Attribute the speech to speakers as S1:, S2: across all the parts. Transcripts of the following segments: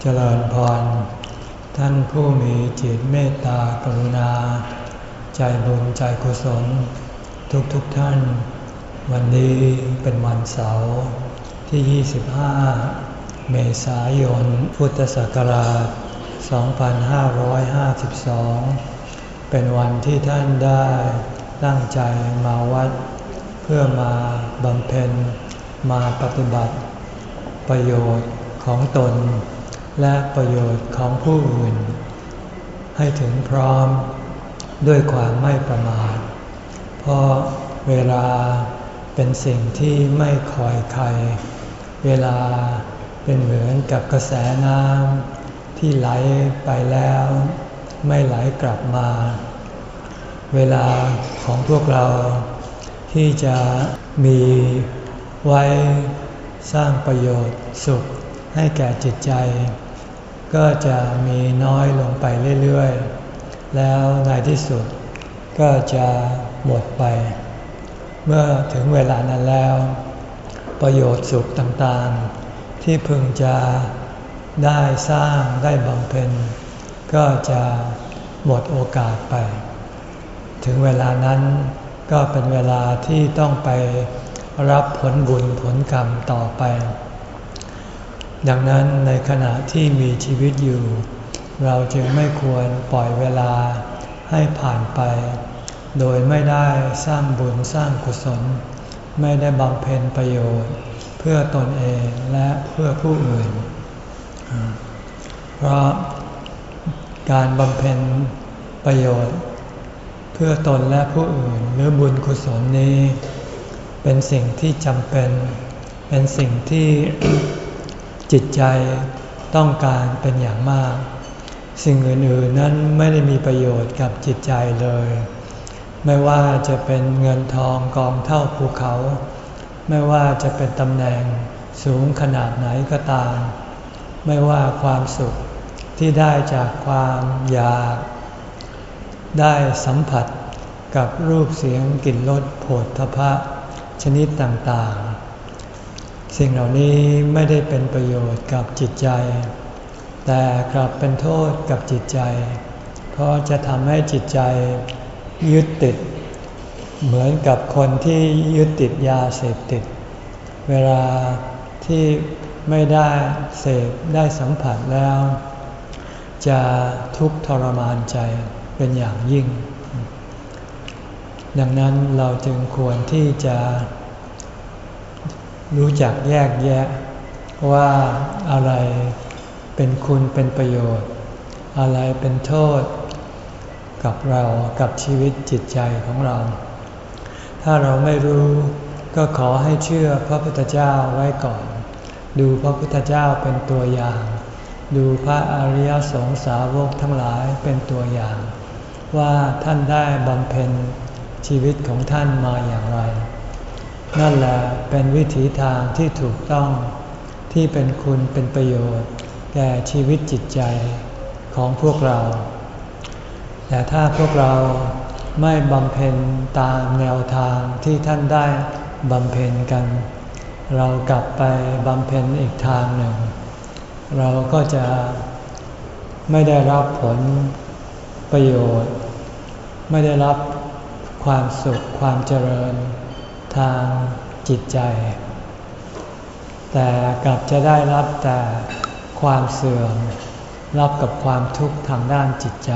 S1: เจริญพร ท่านผู้มีจิตเมตตากรุณา ใจบุญใจกุศล ทุกทุกท่าน วันนี้เป็นวันเสาร์ที่ 25 เมษายน พุทธศักราช 2552 เป็นวันที่ท่านได้ตั้งใจมาวัด เพื่อมาบำเพ็ญมาปฏิบัติ ประโยชน์ของตน และประโยชน์ของผู้อื่น ให้ถึงพร้อมด้วยความไม่ประมาท เพราะเวลาเป็นสิ่งที่ไม่คอยใคร เวลาเป็นเหมือนกับกระแสน้ำที่ไหลไปแล้ว ไม่ไหลกลับมา เวลาของพวกเราที่จะมีไว้สร้างประโยชน์สุขให้แก่จิตใจ ก็จะมีน้อยลงไปเรื่อยๆ แล้วในที่สุดก็จะหมดไป เมื่อถึงเวลานั้นแล้ว ประโยชน์สุขต่างๆ ที่พึงจะได้สร้างได้บำเพ็ญก็จะหมดโอกาสไป ถึงเวลานั้นก็เป็นเวลาที่ต้องไปรับผลบุญผลกรรมต่อไป ดังนั้นในขณะที่มีชีวิตอยู่ เราจึงไม่ควรปล่อยเวลาให้ผ่านไป โดยไม่ได้สร้างบุญสร้างกุศล ไม่ได้บำเพ็ญประโยชน์ เพื่อตนเองและเพื่อผู้อื่น เพราะการบำเพ็ญประโยชน์ เพื่อตนและผู้อื่นหรือบุญกุศลนี้ เป็นสิ่งที่จำเป็น เป็นสิ่งที่ จิตใจต้องการเป็นอย่างมาก สิ่งอื่นๆนั้นไม่ได้มีประโยชน์กับจิตใจเลย ไม่ว่าจะเป็นเงินทองกองเท่าภูเขา ไม่ว่าจะเป็นตำแหน่งสูงขนาดไหนก็ตาม ไม่ว่าความสุขที่ได้จากความอยาก ได้สัมผัสกับรูปเสียงกลิ่นรสโผฏฐพะชนิดต่างๆ สิ่งเหล่านี้ไม่ได้เป็นประโยชน์กับจิตใจ แต่กลับเป็นโทษกับจิตใจ เพราะจะทำให้จิตใจยึดติด เหมือนกับคนที่ยึดติดยาเสพติด เวลาที่ไม่ได้เสพได้สัมผัสแล้ว จะทุกข์ทรมานใจเป็นอย่างยิ่ง ดังนั้นเราจึงควรที่จะ รู้จักแยกแยะ ว่าอะไรเป็นคุณเป็นประโยชน์ อะไรเป็นโทษ กับเรากับชีวิตจิตใจของเรา ถ้าเราไม่รู้ก็ขอให้เชื่อพระพุทธเจ้าไว้ก่อน ดูพระพุทธเจ้าเป็นตัวอย่าง ดูพระอริยสงสาวกทั้งหลายเป็นตัวอย่าง ว่าท่านได้บำเพ็ญชีวิตของท่านมาอย่างไร นั่นแหละเป็นวิถีทางที่ถูกต้องที่เป็นคุณเป็นประโยชน์ แก่ชีวิตจิตใจของพวกเรา แต่ถ้าพวกเราไม่บำเพ็ญตามแนวทางที่ท่านได้บำเพ็ญกัน เรากลับไปบำเพ็ญอีกทางหนึ่ง เราก็จะไม่ได้รับผลประโยชน์ ไม่ได้รับความสุขความเจริญ ทางจิตใจ แต่กลับจะได้รับแต่ความเสื่อม รับกับความทุกข์ทางด้านจิตใจ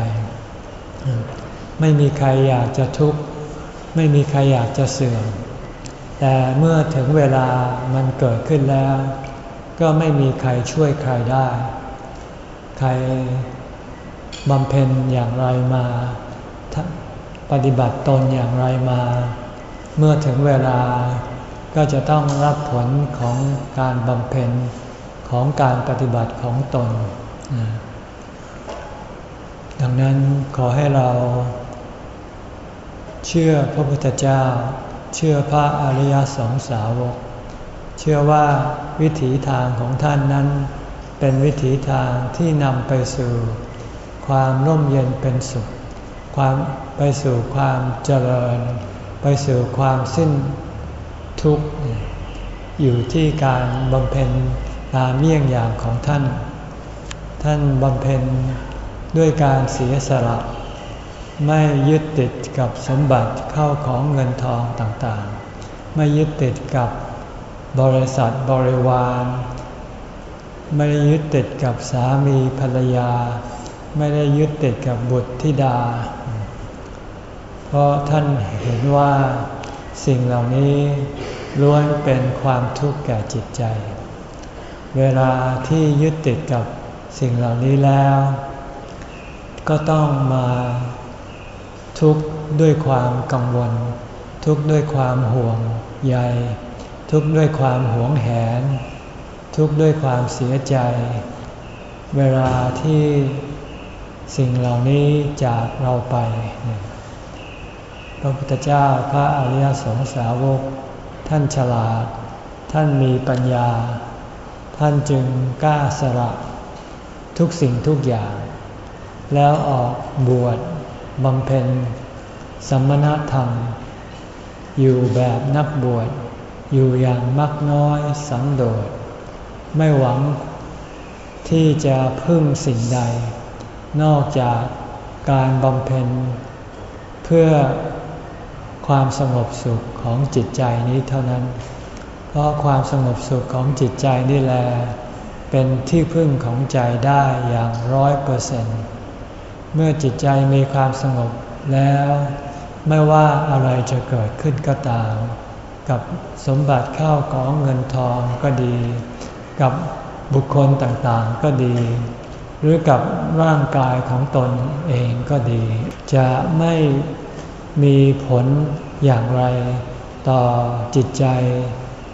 S1: ไม่มีใครอยากจะทุกข์ ไม่มีใครอยากจะเสื่อม แต่เมื่อถึงเวลามันเกิดขึ้นแล้ว ก็ไม่มีใครช่วยใครได้ ใครบำเพ็ญอย่างไรมา ปฏิบัติตนอย่างไรมา เมื่อถึงเวลาก็จะต้องรับผลของการบำเพ็ญของการปฏิบัติของตน ดังนั้นขอให้เรา เชื่อพระพุทธเจ้า เชื่อพระอริยสงสาวก เชื่อว่าวิถีทางของท่านนั้น เป็นวิถีทางที่นำไปสู่ ความร่มเย็นเป็นสุข ความไปสู่ความเจริญ ไปสู่ความสิ้นทุกข์ อยู่ที่การบำเพ็ญตามเมี่ยงอย่างของท่าน ท่านบำเพ็ญด้วยการเสียสละ ไม่ยึดติดกับสมบัติเข้าของเงินทองต่างๆ ไม่ยึดติดกับบริษัทบริวาร ไม่ได้ยึดติดกับสามีภรรยา ไม่ได้ยึดติดกับบุตรธิดา เพราะท่านเห็นว่าสิ่งเหล่านี้ล้วนเป็นความทุกข์แก่จิตใจ เวลาที่ยึดติดกับสิ่งเหล่านี้แล้ว ก็ต้องมาทุกข์ด้วยความกังวล ทุกข์ด้วยความห่วงใยทุกข์ด้วยความหวงแหน ทุกข์ด้วยความเสียใจ เวลาที่สิ่งเหล่านี้จากเราไป พระพุทธเจ้าพระอริยสงสาวก ท่านฉลาด ท่านมีปัญญา ท่านจึงกล้าสละทุกสิ่งทุกอย่าง แล้วออกบวชบำเพ็ญสมณธรรม อยู่แบบนักบวช อยู่อย่างมักน้อยสังโดษ ไม่หวังที่จะพึ่งสิ่งใด นอกจากการบำเพ็ญ เพื่อ ความสงบสุขของจิตใจนี้เท่านั้น เพราะความสงบสุขของจิตใจนี่แหละเป็นที่พึ่งของใจได้อย่างร้อยเปอร์เซนต์เมื่อจิตใจมีความสงบแล้ว ไม่ว่าอะไรจะเกิดขึ้นก็ตาม กับสมบัติข้าวของเงินทองก็ดี กับบุคคลต่างๆก็ดี หรือกับร่างกายของตนเองก็ดี จะไม่ มีผลอย่างไร ต่อจิตใจ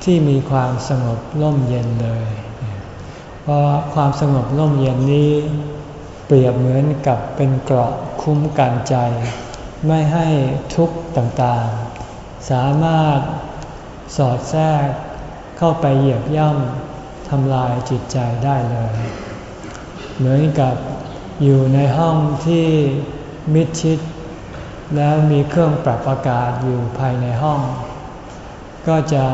S1: ที่มีความสงบร่มเย็นเลย เพราะความสงบร่มเย็นนี้ เปรียบเหมือนกับเป็นเกราะคุ้มกันใจ ไม่ให้ทุกข์ต่างๆ สามารถสอดแทรกเข้าไปเหยียบย่ำทำลายจิตใจได้เลย เหมือนกับอยู่ในห้องที่มิดชิด แล้วมีเครื่องปรับอากาศอยู่ภายในห้อง ก็จะ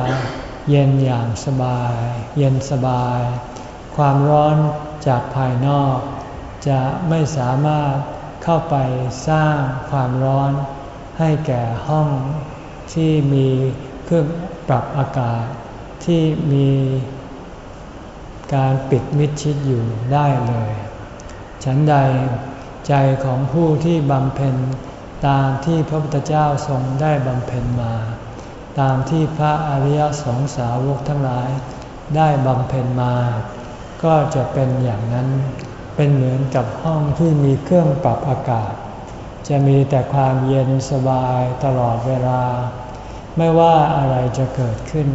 S1: เย็นอย่างสบาย เย็นสบาย ความร้อนจากภายนอก จะไม่สามารถเข้าไปสร้างความร้อนให้แก่ห้องที่มีเครื่องปรับอากาศที่มีการปิดมิดชิดอยู่ได้เลย ฉันใดใจของผู้ที่บำเพ็ญ ตามที่พระพุทธเจ้าทรงได้บำเพ็ญมา ตามที่พระอริยสงสาวกทั้งหลายได้บำเพ็ญมา ก็จะเป็นอย่างนั้น เป็นเหมือนกับห้องที่มีเครื่องปรับอากาศ จะมีแต่ความเย็นสบายตลอดเวลา ไม่ว่าอะไรจะเกิดขึ้น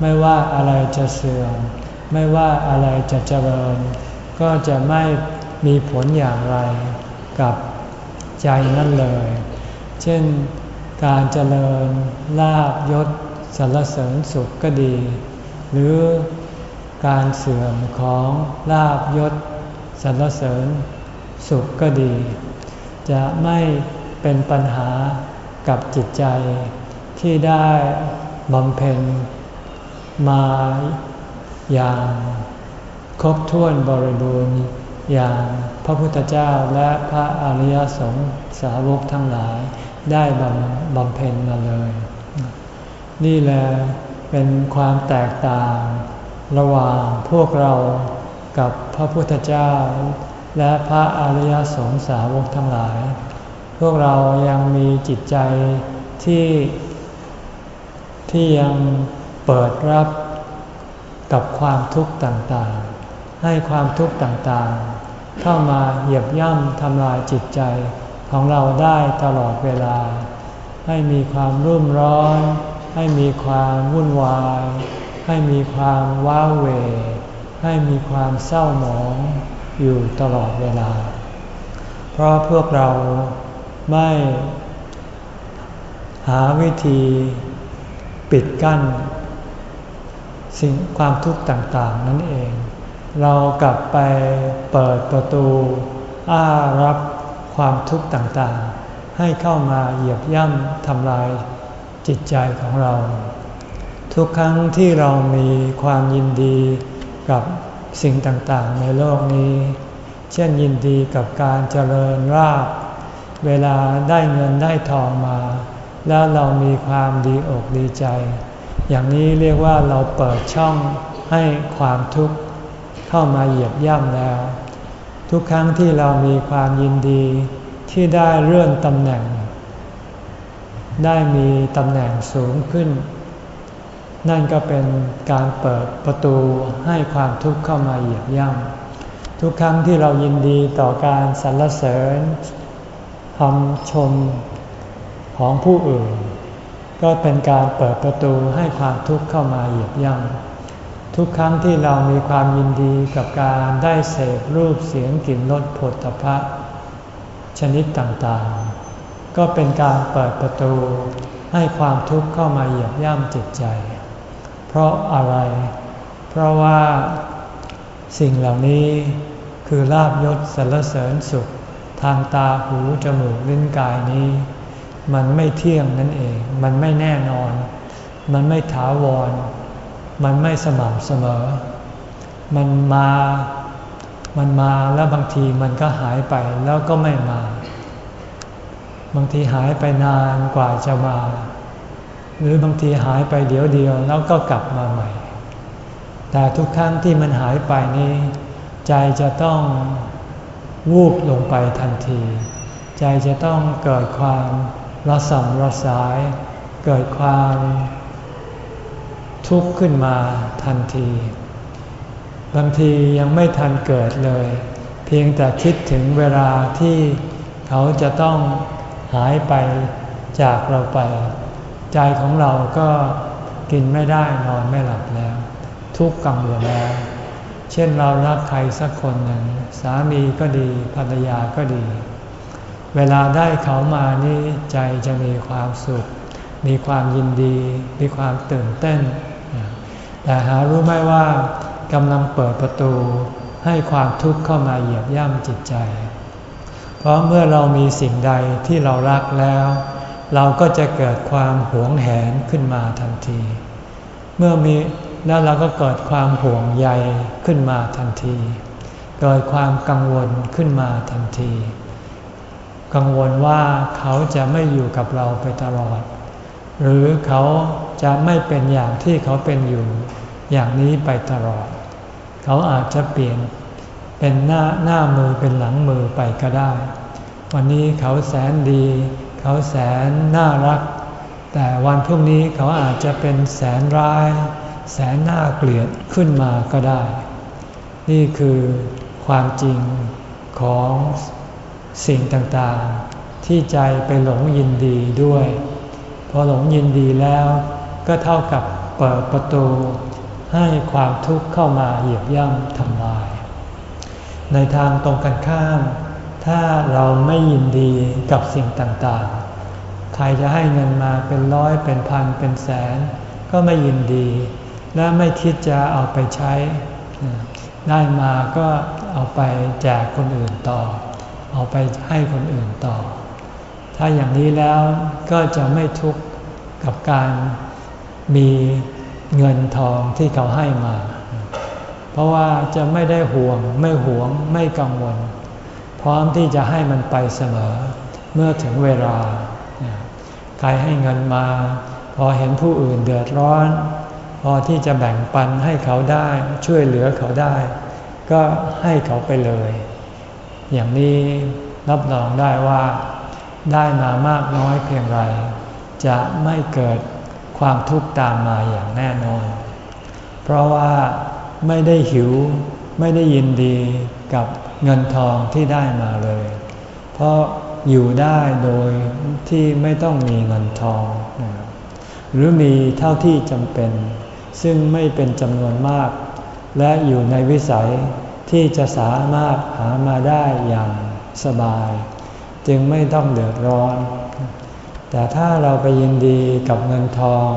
S1: ไม่ว่าอะไรจะเสื่อม ไม่ว่าอะไรจะเจริญ ก็จะไม่มีผลอย่างไรกับ ใจนั่นเลย เช่นการเจริญลาบยศสรรเสริญสุขก็ดี หรือการเสื่อมของลาบยศสรรเสริญสุขก็ดี จะไม่เป็นปัญหากับจิตใจที่ได้บำเพ็ญมาอย่างครบถ้วนบริบูรณ์ อย่างพระพุทธเจ้าและพระอริยสงสาวกทั้งหลายได้บำบำเพ็ญมาเลย นี่แหละเป็นความแตกต่าง ระหว่างพวกเรากับพระพุทธเจ้า และพระอริยสงสาวกทั้งหลาย พวกเรายังมีจิตใจที่ที่ยังเปิดรับกับความทุกข์ต่างๆ ให้ความทุกข์ต่างๆ เข้ามาเหยียบย่ำทำลายจิตใจของเราได้ตลอดเวลา ให้มีความรุ่มร้อน ให้มีความวุ่นวาย ให้มีความว้าเหวให้มีความเศร้าหมองอยู่ตลอดเวลา เพราะพวกเราไม่หาวิธีปิดกั้น สิ่งความทุกข์ต่างๆนั่นเอง เรากลับไปเปิดประตู อ้ารับความทุกข์ต่างๆ ให้เข้ามาเหยียบย่ำทำลายจิตใจของเรา ทุกครั้งที่เรามีความยินดีกับสิ่งต่างๆ ในโลกนี้ เช่นยินดีกับการเจริญราบ เวลาได้เงินได้ทองมา แล้วเรามีความดีอกดีใจ อย่างนี้เรียกว่าเราเปิดช่องให้ความทุกข์ เข้ามาเหยียบย่ำแล้ว ทุกครั้งที่เรามีความยินดีที่ได้เลื่อนตำแหน่ง ได้มีตำแหน่งสูงขึ้น นั่นก็เป็นการเปิดประตูให้ความทุกข์เข้ามาเหยียบย่ำทุกครั้งที่เรายินดีต่อการสรรเสริญคำชมของผู้อื่น ก็เป็นการเปิดประตูให้ความทุกข์เข้ามาเหยียบย่ำ ทุกครั้งที่เรามีความยินดีกับการได้เสพรูปเสียงกลิ่นรสผลตภะชนิดต่างๆ ก็เป็นการเปิดประตูให้ความทุกข์เข้ามาเหยียบย่ำจิตใจ เพราะอะไร เพราะว่าสิ่งเหล่านี้คือลาบยศสรรเสริญสุข ทางตาหูจมูกลิ้นกายนี้ มันไม่เที่ยงนั่นเอง มันไม่แน่นอน มันไม่ถาวร มันไม่สม่ำเสมอ มันมา มันมาแล้วบางทีมันก็หายไปแล้วก็ไม่มา บางทีหายไปนานกว่าจะมา หรือบางทีหายไปเดี๋ยวเดียวแล้วก็กลับมาใหม่ แต่ทุกครั้งที่มันหายไปนี้ ใจจะต้องวูบลงไปทันที ใจจะต้องเกิดความระสำระสาย เกิดความ ทุกข์ขึ้นมาทันที บางทียังไม่ทันเกิดเลย เพียงแต่คิดถึงเวลาที่เขาจะต้องหายไปจากเราไป ใจของเราก็กินไม่ได้นอนไม่หลับแล้ว ทุกข์กังวลแล้ว เช่นเรารักใครสักคนหนึ่ง สามีก็ดีภรรยาก็ดี เวลาได้เขามานี่ใจจะมีความสุข มีความยินดี มีความตื่นเต้น แต่หารู้ไหมว่ากำลังเปิดประตูให้ความทุกข์เข้ามาเหยียบย่ำจิตใจ เพราะเมื่อเรามีสิ่งใดที่เรารักแล้ว เราก็จะเกิดความหวงแหนขึ้นมาทันที เมื่อมีแล้วเราก็เกิดความห่วงใยขึ้นมาทันที เกิดความกังวลขึ้นมาทันที กังวลว่าเขาจะไม่อยู่กับเราไปตลอด หรือเขาจะไม่เป็นอย่างที่เขาเป็นอยู่ อย่างนี้ไปตลอด เขาอาจจะเปลี่ยนเป็นหน้าหน้ามือเป็นหลังมือไปก็ได้ วันนี้เขาแสนดี เขาแสนน่ารัก แต่วันพรุ่งนี้เขาอาจจะเป็นแสนร้าย แสนน่าเกลียดขึ้นมาก็ได้ นี่คือความจริงของสิ่งต่างๆ ที่ใจไปหลงยินดีด้วย พอหลงยินดีแล้วก็เท่ากับเปิดประตู ให้ความทุกข์เข้ามาเหยียบย่ำทำลาย ในทางตรงกันข้าม ถ้าเราไม่ยินดีกับสิ่งต่างๆ ใครจะให้เงินมาเป็นร้อยเป็นพันเป็นแสน ก็ไม่ยินดี และไม่คิดจะเอาไปใช้ ได้มาก็เอาไปแจกคนอื่นต่อ เอาไปให้คนอื่นต่อ ถ้าอย่างนี้แล้วก็จะไม่ทุกข์กับการมี เงินทองที่เขาให้มา เพราะว่าจะไม่ได้ห่วง ไม่หวง ไม่กังวล พร้อมที่จะให้มันไปเสมอ เมื่อถึงเวลา ใครให้เงินมา พอเห็นผู้อื่นเดือดร้อน พอที่จะแบ่งปันให้เขาได้ ช่วยเหลือเขาได้ ก็ให้เขาไปเลย อย่างนี้รับรองได้ว่าได้มามากน้อยเพียงไร จะไม่เกิด ความทุกข์ตามมาอย่างแน่นอน เพราะว่าไม่ได้หิวไม่ได้ยินดีกับเงินทองที่ได้มาเลย เพราะอยู่ได้โดยที่ไม่ต้องมีเงินทอง หรือมีเท่าที่จำเป็น ซึ่งไม่เป็นจำนวนมาก และอยู่ในวิสัยที่จะสามารถหามาได้อย่างสบาย จึงไม่ต้องเดือดร้อน แต่ถ้าเราไปยินดีกับเงินทอง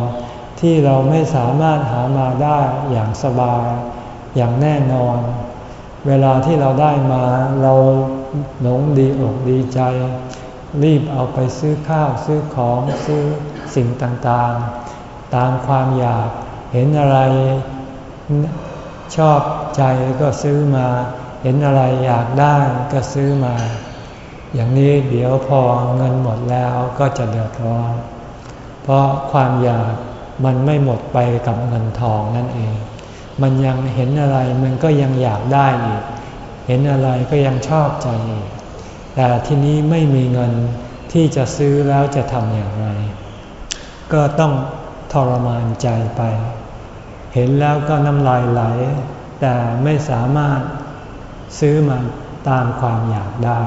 S1: ที่เราไม่สามารถหามาได้อย่างสบาย อย่างแน่นอน เวลาที่เราได้มาเราหลงดีอกดีใจ รีบเอาไปซื้อข้าวซื้อของซื้อสิ่งต่างๆ ตามความอยากเห็นอะไรชอบใจก็ซื้อมา เห็นอะไรอยากได้ก็ซื้อมา อย่างนี้เดี๋ยวพอเงินหมดแล้วก็จะเดือดร้อน เพราะความอยากมันไม่หมดไปกับเงินทองนั่นเอง มันยังเห็นอะไรมันก็ยังอยากได้อีก เห็นอะไรก็ยังชอบใจอีก แต่ทีนี้ไม่มีเงินที่จะซื้อแล้วจะทำอย่างไร ก็ต้องทรมานใจไป เห็นแล้วก็น้ำลายไหล แต่ไม่สามารถซื้อมาตามความอยากได้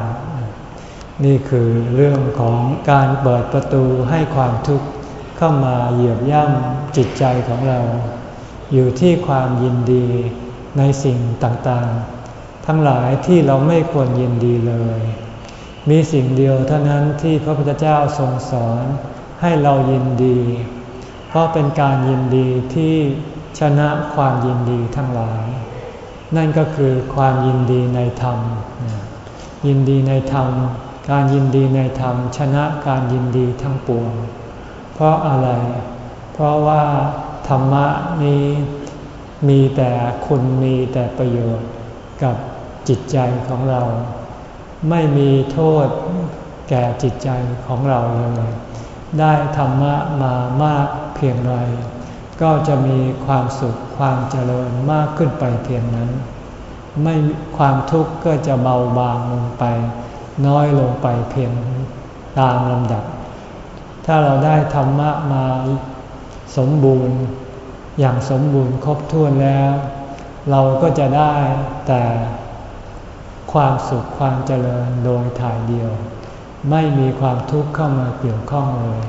S1: นี่คือเรื่องของการเปิดประตูให้ความทุกข์เข้ามาเหยียบย่ำจิตใจของเรา อยู่ที่ความยินดีในสิ่งต่างๆ ทั้งหลายที่เราไม่ควรยินดีเลย มีสิ่งเดียวเท่านั้นที่พระพุทธเจ้าทรงสอนให้เรายินดี เพราะเป็นการยินดีที่ชนะความยินดีทั้งหลาย นั่นก็คือความยินดีในธรรม ยินดีในธรรม การยินดีในธรรมชนะการยินดีทั้งปวง เพราะอะไร เพราะว่าธรรมะนี้มีแต่คุณมีแต่ประโยชน์กับจิตใจของเรา ไม่มีโทษแก่จิตใจของเราเลย ได้ธรรมะมามากเพียงไร ก็จะมีความสุขความเจริญมากขึ้นไปเพียงนั้น ไม่ความทุกข์ก็จะเบาบางลงไป น้อยลงไปเพียงตามลำดับ ถ้าเราได้ธรรมะมาสมบูรณ์ อย่างสมบูรณ์ครบถ้วนแล้ว เราก็จะได้แต่ความสุขความเจริญโดยถ่ายเดียว ไม่มีความทุกข์เข้ามาเกี่ยวข้องเลย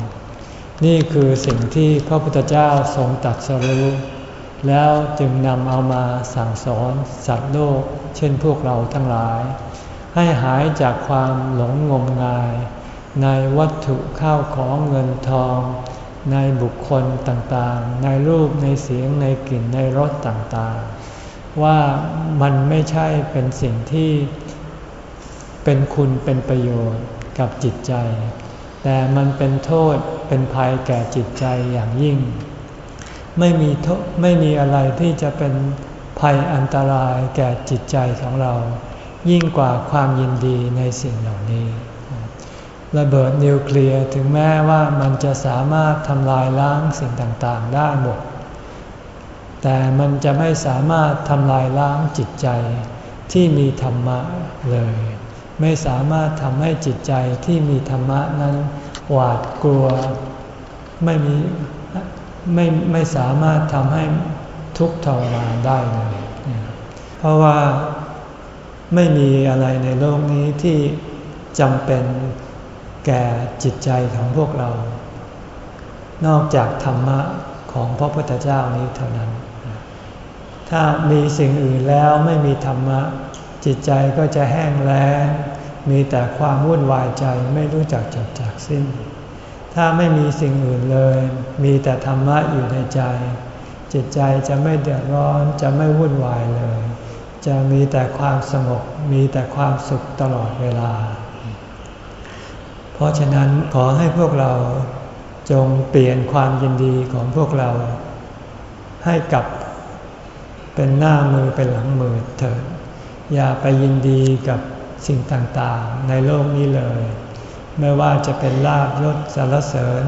S1: นี่คือสิ่งที่พระพุทธเจ้าทรงตัดสรู้แล้วจึงนำเอามาสั่งสอนสัตว์โลก เช่นพวกเราทั้งหลาย ให้หายจากความหลงงมงาย ในวัตถุข้าวของเงินทอง ในบุคคลต่างๆ ในรูปในเสียงในกลิ่นในรสต่างๆ ว่ามันไม่ใช่เป็นสิ่งที่เป็นคุณเป็นประโยชน์กับจิตใจ แต่มันเป็นโทษเป็นภัยแก่จิตใจอย่างยิ่ง ไม่มีไม่มีอะไรที่จะเป็นภัยอันตรายแก่จิตใจของเรา ยิ่งกว่าความยินดีในสิ่งเหล่านี้ ระเบิดนิวเคลียร์ถึงแม้ว่ามันจะสามารถทำลายล้างสิ่งต่างๆ ได้หมด แต่มันจะไม่สามารถทำลายล้างจิตใจที่มีธรรมะเลย ไม่สามารถทำให้จิตใจที่มีธรรมะนั้นหวาดกลัวไม่มีไม่ไม่สามารถทำให้ทุกข์ทรมานได้เลย เพราะว่า ไม่มีอะไรในโลกนี้ที่จำเป็นแก่จิตใจของพวกเรา นอกจากธรรมะของพระพุทธเจ้านี้เท่านั้น ถ้ามีสิ่งอื่นแล้วไม่มีธรรมะ จิตใจก็จะแห้งแล้ง มีแต่ความวุ่นวายใจไม่รู้จักจบจากสิ้น ถ้าไม่มีสิ่งอื่นเลย มีแต่ธรรมะอยู่ในใจ จิตใจจะไม่เดือดร้อนจะไม่วุ่นวายเลย จะมีแต่ความสงบมีแต่ความสุขตลอดเวลา เพราะฉะนั้นขอให้พวกเราจงเปลี่ยนความยินดีของพวกเรา ให้กลับเป็นหน้ามือเป็นหลังมือเถิดอย่าไปยินดีกับสิ่งต่างๆ ในโลกนี้เลย ไม่ว่าจะเป็นลาบยศสารเสริญ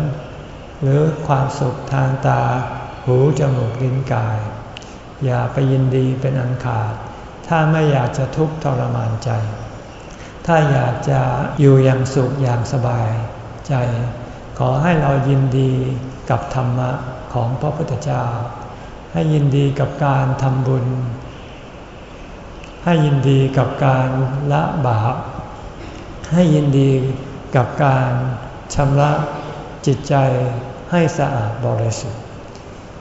S1: หรือความสุขทางตา หูจมูกลิ้นกาย อย่าไปยินดีเป็นอันขาด ถ้าไม่อยากจะทุกข์ทรมานใจ ถ้าอยากจะอยู่อย่างสุขอย่างสบายใจ ขอให้เรายินดีกับธรรมะของพระพุทธเจ้า ให้ยินดีกับการทำบุญ ให้ยินดีกับการละบาป ให้ยินดีกับการชำระจิตใจให้สะอาดบริสุทธิ์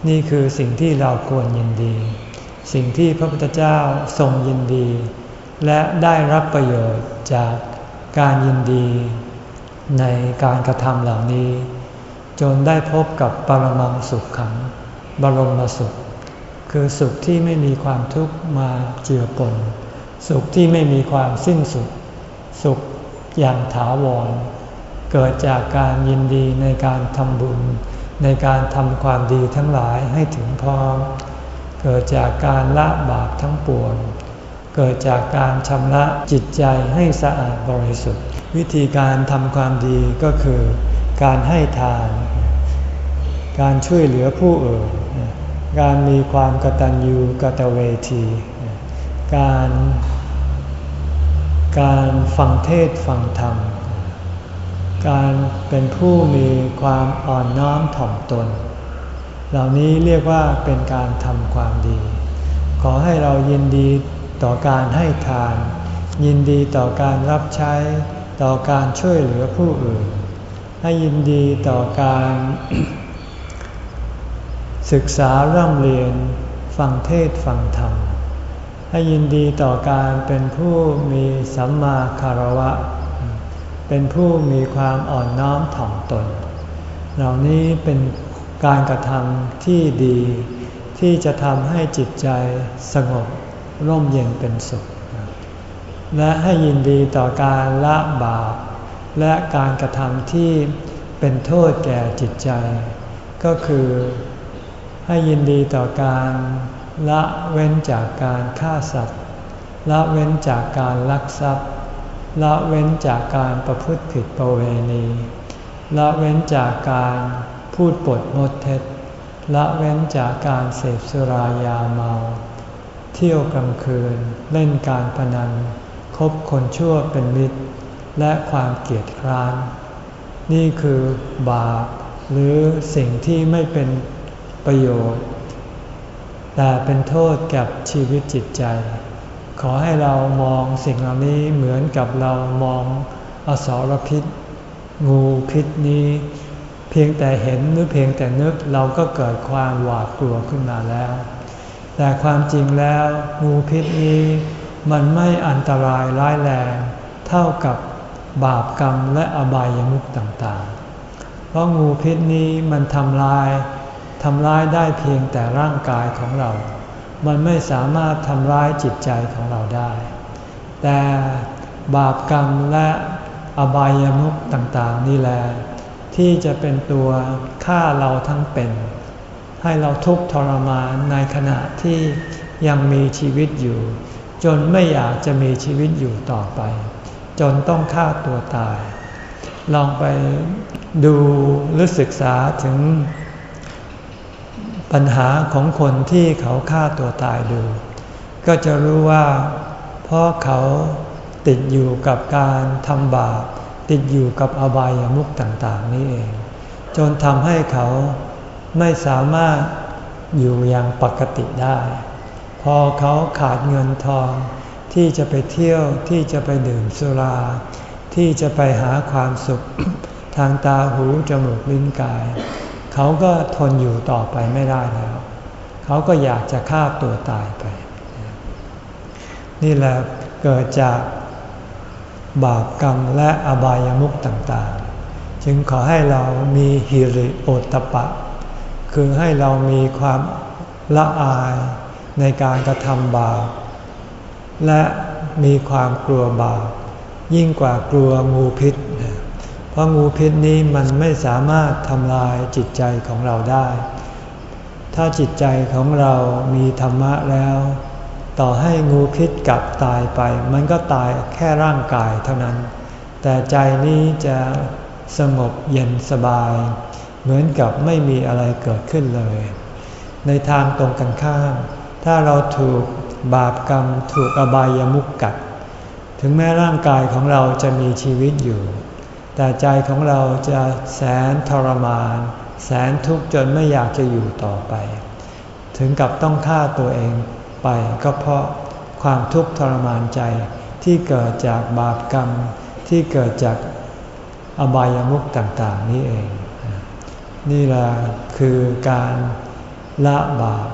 S1: นี่คือสิ่งที่เราควรยินดี สิ่งที่พระพุทธเจ้าทรงยินดี และได้รับประโยชน์จากการยินดีในการกระทำเหล่านี้ จนได้พบกับปรมังสุขขัง บรมสุข คือสุขที่ไม่มีความทุกข์มาเจือปน สุขที่ไม่มีความสิ้นสุด สุขอย่างถาวร เกิดจากการยินดีในการทำบุญ ในการทำความดีทั้งหลายให้ถึงพร้อม เกิดจากการละบาปทั้งปวง เกิดจากการชำระจิตใจให้สะอาดบริสุทธิ์ วิธีการทำความดีก็คือ การให้ทาน การช่วยเหลือผู้อื่น การมีความกตัญญูกตเวที การ การฟังเทศฟังธรรม การเป็นผู้มีความอ่อนน้อมถ่อมตน เหล่านี้เรียกว่าเป็นการทำความดี ขอให้เรายินดีต่อการให้ทาน ยินดีต่อการรับใช้ ต่อการช่วยเหลือผู้อื่น ให้ยินดีต่อการ ศึกษาร่ำเรียน ฟังเทศฟังธรรม ให้ยินดีต่อการเป็นผู้มีสัมมาคารวะ เป็นผู้มีความอ่อนน้อมถ่อมตน เหล่านี้เป็น การกระทำที่ดี ที่จะทำให้จิตใจสงบร่มเย็นเป็นสุข และให้ยินดีต่อการละบาปและการกระทำที่เป็นโทษแก่จิตใจ ก็คือให้ยินดีต่อการละเว้นจากการฆ่าสัตว์ ละเว้นจากการลักทรัพย์ ละเว้นจากการประพฤติผิดประเวณี ละเว้นจากการ พูดปดมดเท็จละเว้นจากการเสพสุรายาเมา เที่ยวกลางคืน เล่นการพนัน คบคนชั่วเป็นมิตร และความเกียดคร้าน นี่คือบาปหรือสิ่งที่ไม่เป็นประโยชน์ แต่เป็นโทษกับชีวิตจิตใจ ขอให้เรามองสิ่งเหล่านี้เหมือนกับเรามองอสรพิษ งูพิษนี้ พียงแต่เห็นหรือเพียงแต่นึกเราก็เกิดความหวาดกลัวขึ้นมาแล้ว แต่ความจริงแล้วงูพิษนี้มันไม่อันตรายร้ายแรง เท่ากับบาปกรรมและอบายามุขต่างๆ เพราะงูพิษนี้มันทำลายทำร้ายได้เพียงแต่ร่างกายของเรา มันไม่สามารถทำร้ายจิตใจของเราได้ แต่บาปกรรมและอบายามุขต่างๆ นี่แหละ ที่จะเป็นตัวฆ่าเราทั้งเป็น ให้เราทุกข์ทรมานในขณะที่ยังมีชีวิตอยู่ จนไม่อยากจะมีชีวิตอยู่ต่อไป จนต้องฆ่าตัวตาย ลองไปดูหรือศึกษาถึงปัญหาของคนที่เขาฆ่าตัวตายดู ก็จะรู้ว่า เพราะเขาติดอยู่กับการทำบาป ติดอยู่กับอบายามุขต่างๆ นี่เอง จนทำให้เขาไม่สามารถอยู่อย่างปกติได้ พอเขาขาดเงินทอง ที่จะไปเที่ยวที่จะไปดื่มสุรา ที่จะไปหาความสุข ทางตาหูจมูกลิ้นกาย เขาก็ทนอยู่ต่อไปไม่ได้แล้ว เขาก็อยากจะฆ่าตัวตายไป นี่แหละเกิดจาก บาปกรรมและอบายามุขต่างๆ จึงขอให้เรามีฮิริโอตปะ คือให้เรามีความละอายในการกระทำบาปและมีความกลัวบาปยิ่งกว่ากลัวงูพิษ เพราะงูพิษนี้มันไม่สามารถทำลายจิตใจของเราได้ ถ้าจิตใจของเรามีธรรมะแล้ว ต่อให้งูพิษกัดตายไป มันก็ตายแค่ร่างกายเท่านั้น แต่ใจนี้จะสงบเย็นสบาย เหมือนกับไม่มีอะไรเกิดขึ้นเลย ในทางตรงกันข้าม ถ้าเราถูกบาปกรรมถูกอบายามุกกัด ถึงแม้ร่างกายของเราจะมีชีวิตอยู่ แต่ใจของเราจะแสนทรมาน แสนทุกข์จนไม่อยากจะอยู่ต่อไป ถึงกับต้องฆ่าตัวเอง ไปก็เพราะความทุกข์ทรมานใจที่เกิดจากบาปกรรมที่เกิดจากอบายามุขต่างๆ นี้เอง นี่แหละคือการละบาป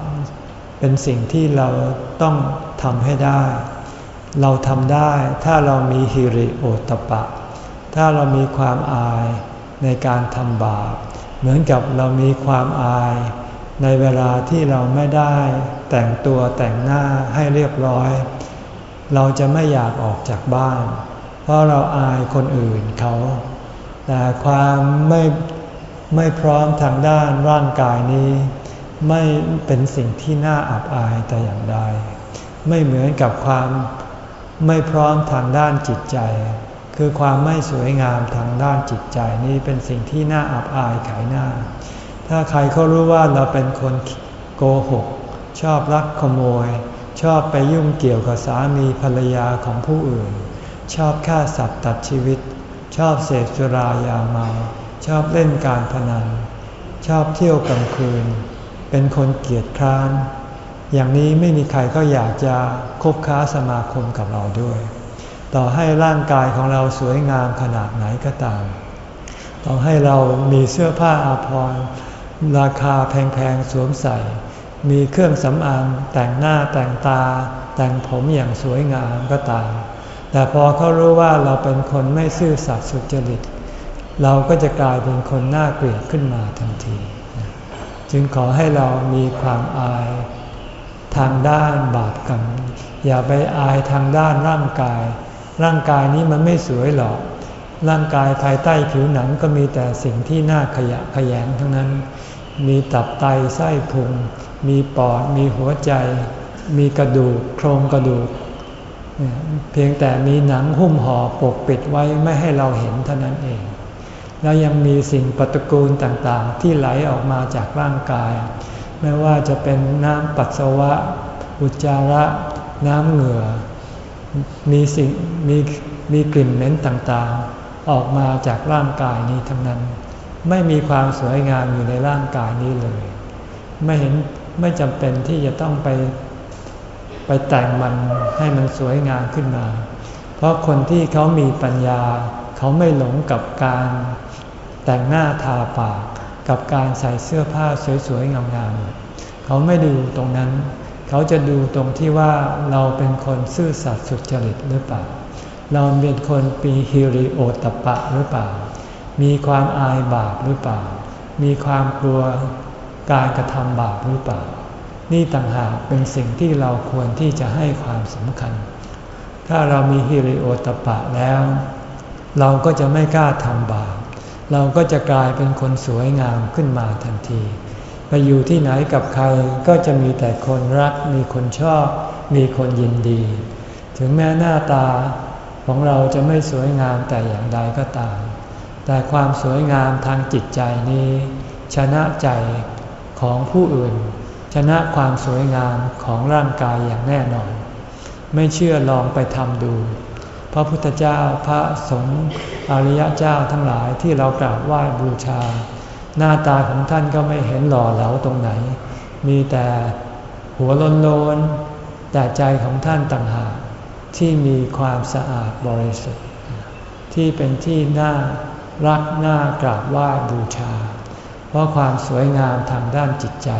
S1: เป็นสิ่งที่เราต้องทำให้ได้ เราทำได้ถ้าเรามีฮิริโอตปะ ถ้าเรามีความอายในการทำบาป เหมือนกับเรามีความอาย ในเวลาที่เราไม่ได้แต่งตัวแต่งหน้าให้เรียบร้อย เราจะไม่อยากออกจากบ้าน เพราะเราอายคนอื่นเขา แต่ความไม่ไม่พร้อมทางด้านร่างกายนี้ ไม่เป็นสิ่งที่น่าอับอายแต่อย่างใด ไม่เหมือนกับความไม่พร้อมทางด้านจิตใจ คือความไม่สวยงามทางด้านจิตใจนี่เป็นสิ่งที่น่าอับอายขายหน้า ถ้าใครเขารู้ว่าเราเป็นคนโกหก ชอบลักขโมย ชอบไปยุ่งเกี่ยวกับสามีภรรยาของผู้อื่น ชอบฆ่าสัตว์ตัดชีวิต ชอบเสพสุรายาเมา ชอบเล่นการพนัน ชอบเที่ยวกลางคืน เป็นคนเกียจคร้าน อย่างนี้ไม่มีใครก็อยากจะคบค้าสมาคมกับเราด้วย ต่อให้ร่างกายของเราสวยงามขนาดไหนก็ตาม ต่อให้เรามีเสื้อผ้าอาภรณ์ ราคาแพงๆสวมใส่ มีเครื่องสำอางแต่งหน้าแต่งตา แต่งผมอย่างสวยงามก็ตาม แต่พอเขารู้ว่าเราเป็นคนไม่ซื่อสัตย์สุจริต เราก็จะกลายเป็นคนน่าเกลียดขึ้นมาทันที จึงขอให้เรามีความอายทางด้านบาปกรรมอย่าไปอายทางด้านร่างกาย ร่างกายนี้มันไม่สวยหรอก ร่างกายภายใต้ผิวหนังก็มีแต่สิ่งที่น่าขยะขยงทั้งนั้น มีตับไตไส้พุง มีปอด มีหัวใจ มีกระดูก โครงกระดูก เพียงแต่มีหนังหุ้มห่อปกปิดไว้ไม่ให้เราเห็นเท่านั้นเอง แล้วยังมีสิ่งปฏิกูลต่างๆ ที่ไหลออกมาจากร่างกาย ไม่ว่าจะเป็นน้ำปัสสาวะ อุจจาระ น้ำเหงื่อ มีสิ่งมีมีกลิ่นเหม็นต่างๆ ออกมาจากร่างกายนี้ทั้งนั้น ไม่มีความสวยงามอยู่ในร่างกายนี้เลย ไม่เห็นไม่จำเป็นที่จะต้องไปไปแต่งมันให้มันสวยงามขึ้นมา เพราะคนที่เขามีปัญญา เขาไม่หลงกับการแต่งหน้าทาปาก กับการใส่เสื้อผ้าสวยๆงามๆเขาไม่ดูตรงนั้น เขาจะดูตรงที่ว่าเราเป็นคนซื่อสัตย์สุจริตหรือเปล่า เราเป็นคนปีฮิริโอตปะหรือเปล่า มีความอายบาปหรือเปล่า มีความกลัวการกระทำบาปหรือเปล่า นี่ต่างหากเป็นสิ่งที่เราควรที่จะให้ความสำคัญ ถ้าเรามีฮิริโอตปะแล้ว เราก็จะไม่กล้าทำบาป เราก็จะกลายเป็นคนสวยงามขึ้นมาทันทีไปอยู่ที่ไหนกับใครก็จะมีแต่คนรัก มีคนชอบ มีคนยินดี ถึงแม้หน้าตาของเราจะไม่สวยงามแต่อย่างใดก็ตาม แต่ความสวยงามทางจิตใจนี้ ชนะใจของผู้อื่น ชนะความสวยงามของร่างกายอย่างแน่นอน ไม่เชื่อลองไปทำดู พระพุทธเจ้าพระสงฆ์อริยเจ้าทั้งหลายที่เรากราบไหว้บูชา หน้าตาของท่านก็ไม่เห็นหล่อเหลาตรงไหน มีแต่หัวโลนๆแต่ใจของท่านต่างหากที่มีความสะอาดบริสุทธิ์ ที่เป็นที่น่า รักน่ากราบไหว้บูชา เพราะความสวยงามทางด้านจิตใจ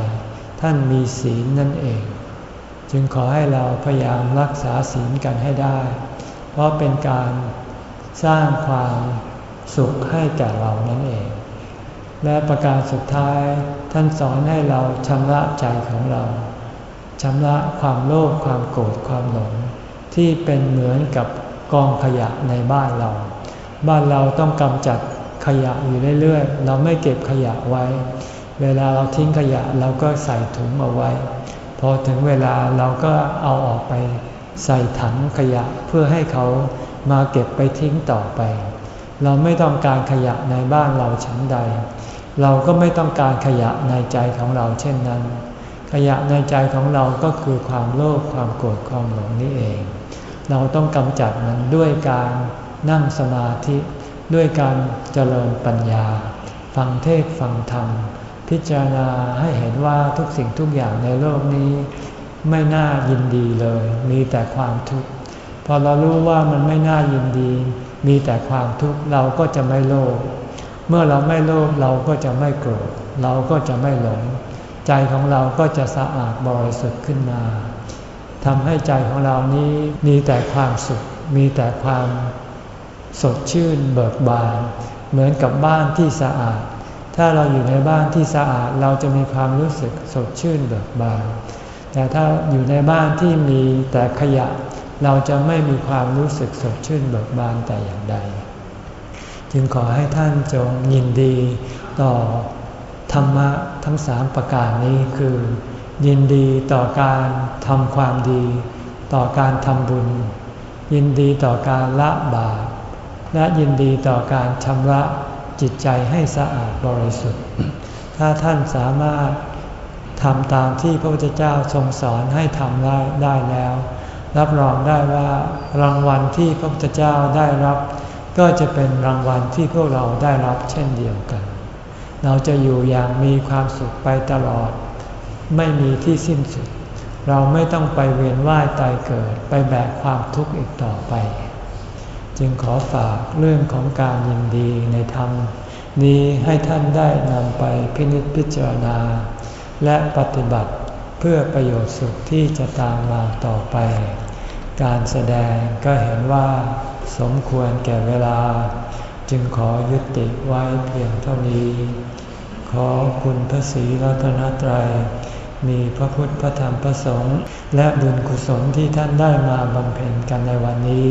S1: ท่านมีศีลนั่นเอง จึงขอให้เราพยายามรักษาศีลกันให้ได้ เพราะเป็นการสร้างความสุขให้แก่เรานั่นเอง และประการสุดท้ายท่านสอนให้เราชำระใจของเราชำระความโลภความโกรธความหลง ที่เป็นเหมือนกับกองขยะในบ้านเรา บ้านเราต้องกำจัดขยะอยู่เรื่อยๆ เราไม่เก็บขยะไว้ เวลาเราทิ้งขยะเราก็ใส่ถุงเอาไว้ พอถึงเวลาเราก็เอาออกไป ใส่ถังขยะเพื่อให้เขามาเก็บไปทิ้งต่อไป เราไม่ต้องการขยะในบ้านเราชั้นใด เราก็ไม่ต้องการขยะในใจของเราเช่นนั้น ขยะในใจของเราก็คือความโลภความโกรธความหลงนี่เอง เราต้องกำจัดมันด้วยการ นั่งสมาธิด้วยการเจริญปัญญา ฟังเทศฟังธรรม พิจารณาให้เห็นว่าทุกสิ่งทุกอย่างในโลกนี้ ไม่น่ายินดีเลย มีแต่ความทุกข์พอเรารู้ว่ามันไม่น่ายินดี มีแต่ความทุกข์เราก็จะไม่โลภเมื่อเราไม่โลภเราก็จะไม่โกรธเราก็จะไม่หลง ใจของเราก็จะสะอาดบริสุทธิ์ขึ้นมาทำให้ใจของเรานี้มีแต่ความสุข มีแต่ความ สดชื่นเบิกบาน เหมือนกับบ้านที่สะอาด ถ้าเราอยู่ในบ้านที่สะอาดเราจะมีความรู้สึกสดชื่นเบิกบาน แต่ถ้าอยู่ในบ้านที่มีแต่ขยะ เราจะไม่มีความรู้สึกสดชื่นเบิกบานแต่อย่างใด จึงขอให้ท่านจงยินดีต่อธรรมะทั้งสามประการนี้คือ ยินดีต่อการทำความดี ต่อการทำบุญ ยินดีต่อการละบาป และยินดีต่อการชำระจิตใจให้สะอาดบริสุทธิ์ ถ้าท่านสามารถทำตามที่พระพุทธเจ้าทรงสอนให้ทำได้ได้แล้ว รับรองได้ว่ารางวัลที่พระพุทธเจ้าได้รับ ก็จะเป็นรางวัลที่พวกเราได้รับเช่นเดียวกัน เราจะอยู่อย่างมีความสุขไปตลอด ไม่มีที่สิ้นสุด เราไม่ต้องไปเวียนว่ายตายเกิดไปแบกความทุกข์อีกต่อไป จึงขอฝากเรื่องของการยินดีในธรรม นี้ให้ท่านได้นำไปพินิจพิจารณา และปฏิบัติเพื่อประโยชน์สุขที่จะตามมาต่อไป การแสดงก็เห็นว่า สมควรแก่เวลา จึงขอยุติไว้เพียงเท่านี้ ขอคุณพระศรีรัตนตรัยมีพระพุทธพระธรรมพระสงฆ์และบุญกุศลที่ท่านได้มาบำเพ็ญกันในวันนี้